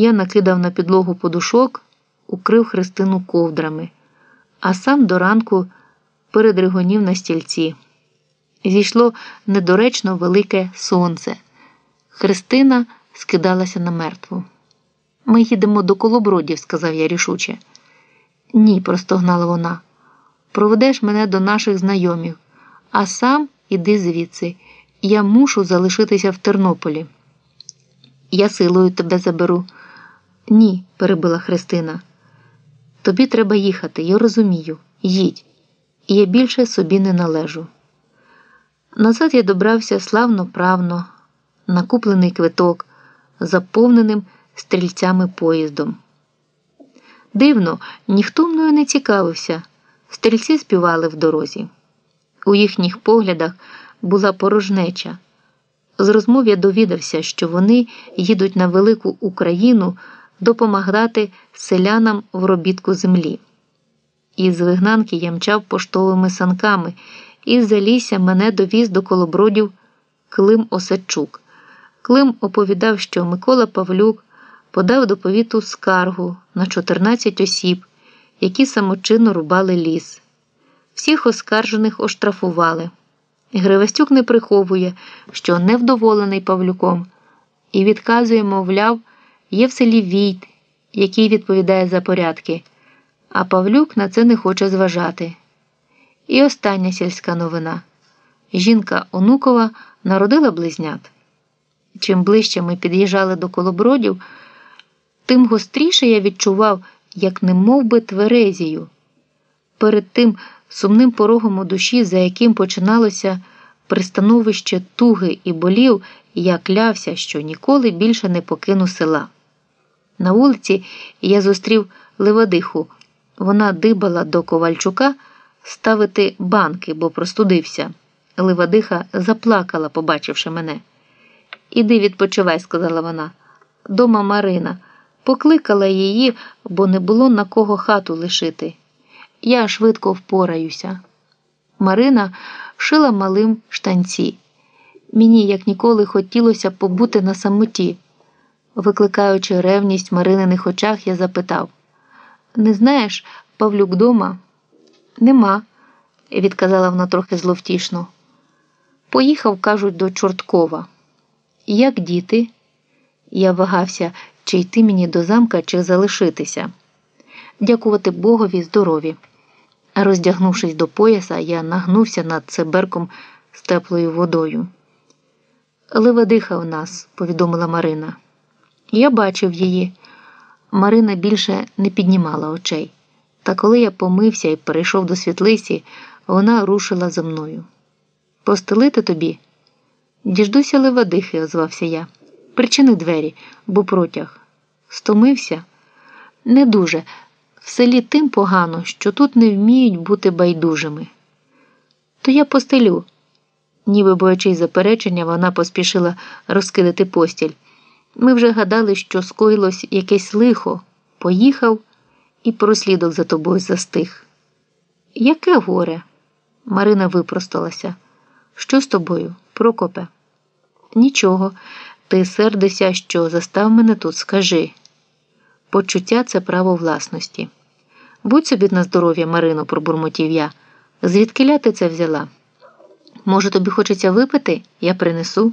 Я накидав на підлогу подушок, укрив Христину ковдрами, а сам до ранку передригонів на стільці. Зійшло недоречно велике сонце. Христина скидалася на мертву. Ми їдемо до колобродів, сказав я рішуче. Ні, простогнала вона. Проведеш мене до наших знайомів, а сам іди звідси. Я мушу залишитися в Тернополі. Я силою тебе заберу. Ні, перебила Христина. Тобі треба їхати, я розумію. Їдь, і я більше собі не належу. Назад я добрався славно правно, накуплений квиток, заповненим стрільцями поїздом. Дивно, ніхто мною не цікавився. Стрільці співали в дорозі. У їхніх поглядах була порожнеча. З розмов я довідався, що вони їдуть на велику Україну допомагати селянам в робітку землі. Із вигнанки я мчав поштовими санками, і з залісся мене довіз до колобродів Клим Осадчук. Клим оповідав, що Микола Павлюк подав до повіту скаргу на 14 осіб, які самочинно рубали ліс. Всіх оскаржених оштрафували. Гривастюк не приховує, що невдоволений Павлюком, і відказує, мовляв, є в селі Війт, який відповідає за порядки, а Павлюк на це не хоче зважати. І остання сільська новина. Жінка онукова народила близнят. Чим ближче ми під'їжджали до колобродів, тим гостріше я відчував, як не мов би тверезію. Перед тим сумним порогом у душі, за яким починалося пристановище туги і болів, я клявся, що ніколи більше не покину села. На вулиці я зустрів Левадиху. Вона дибала до Ковальчука ставити банки, бо простудився. Левадиха заплакала, побачивши мене. Іди відпочивай, сказала вона. Дома Марина. Покликала її, бо не було на кого хату лишити. Я швидко впораюся. Марина шила малим штанці. Мені, як ніколи, хотілося побути на самоті. Викликаючи ревність в Марининих очах, я запитав: Не знаєш, Павлюк дома? Нема, відказала вона трохи зловтішно. Поїхав, кажуть, до Чорткова. Як діти? Я вагався, чи йти мені до замка, чи залишитися. Дякувати Богові, здорові. Роздягнувшись до пояса, я нагнувся над циберком з теплою водою. Левадиха в нас, повідомила Марина. Я бачив її. Марина більше не піднімала очей. Та коли я помився і перейшов до світлиці, вона рушила за мною. Постелити тобі? Діждуся левадихи, озвався я. Причини двері, бо протяг. Стомився? Не дуже. В селі тим погано, що тут не вміють бути байдужими. То я постелю. Ніби боячись заперечення, вона поспішила розкидати постіль. Ми вже гадали, що скоїлось якесь лихо, поїхав і прослідок за тобою застиг. Яке горе? Марина випросталася. Що з тобою, Прокопе? Нічого. Ти сердися, що застав мене тут, скажи. Почуття це право власності. Будь собі на здоров'я, Марино, пробурмотів я. Звідки ти це взяла? Може, тобі хочеться випити? Я принесу?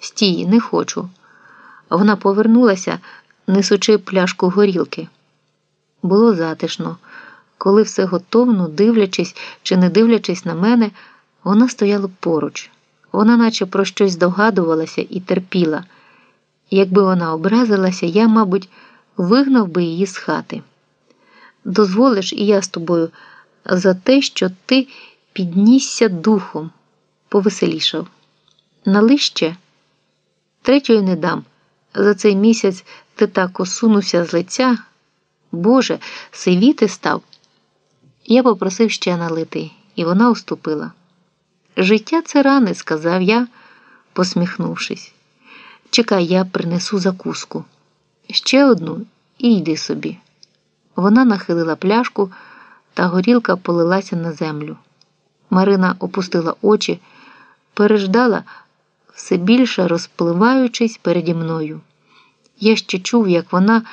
Стій, не хочу. Вона повернулася, несучи пляшку горілки. Було затишно. Коли все готовно, дивлячись чи не дивлячись на мене, вона стояла поруч. Вона наче про щось здогадувалася і терпіла. Якби вона образилася, я, мабуть, вигнав би її з хати. Дозволиш і я з тобою за те, що ти піднісся духом, повеселішав. На лище третьої не дам. За цей місяць ти так осунувся з лиця. Боже, сивіти став. Я попросив ще налити, і вона уступила. Життя це рани, сказав я, посміхнувшись. Чекай, я принесу закуску. Ще одну і йди собі. Вона нахилила пляшку, та горілка полилася на землю. Марина опустила очі, переждала, все більше розпливаючись переді мною. Я ще чув, як вона